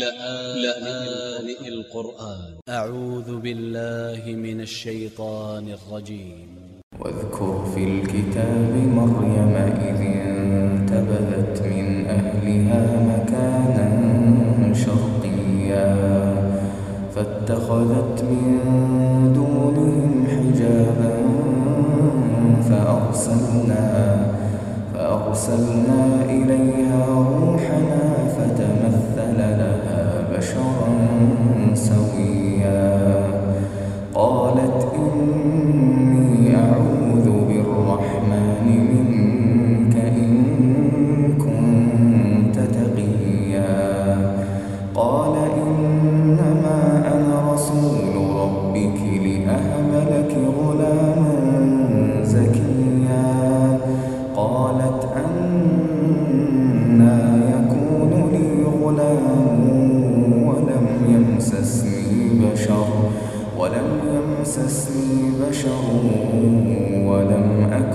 لآن القرآن. أ ع و ذ ب ا ل ل ه من ا ل ش ي ط ا ن ا ل ج ي م و ا ذ ك ر في ا ل ك ت ا ب م ر ي م إذ انتبذت من أهلها مكانا شرقيا فاتخذت من دونهم حجابا فأرسلنا فأرسلنا يمسسني بشر ولم أك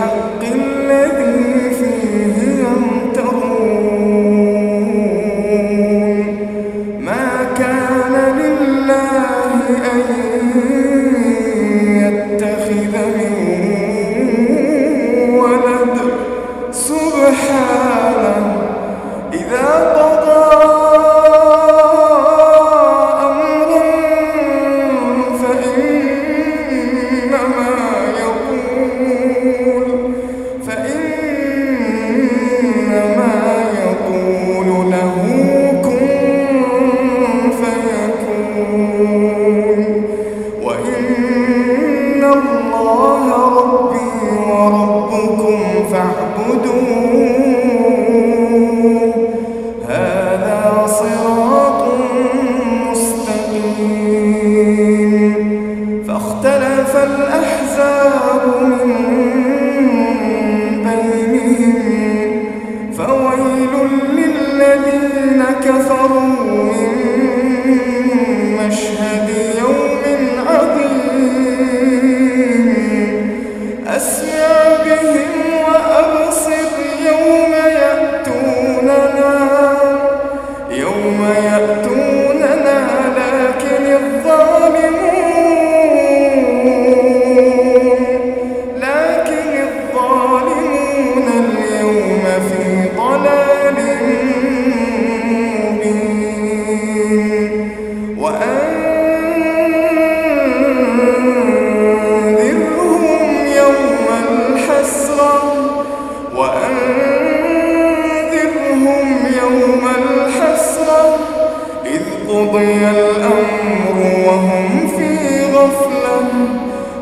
قضي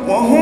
Ого!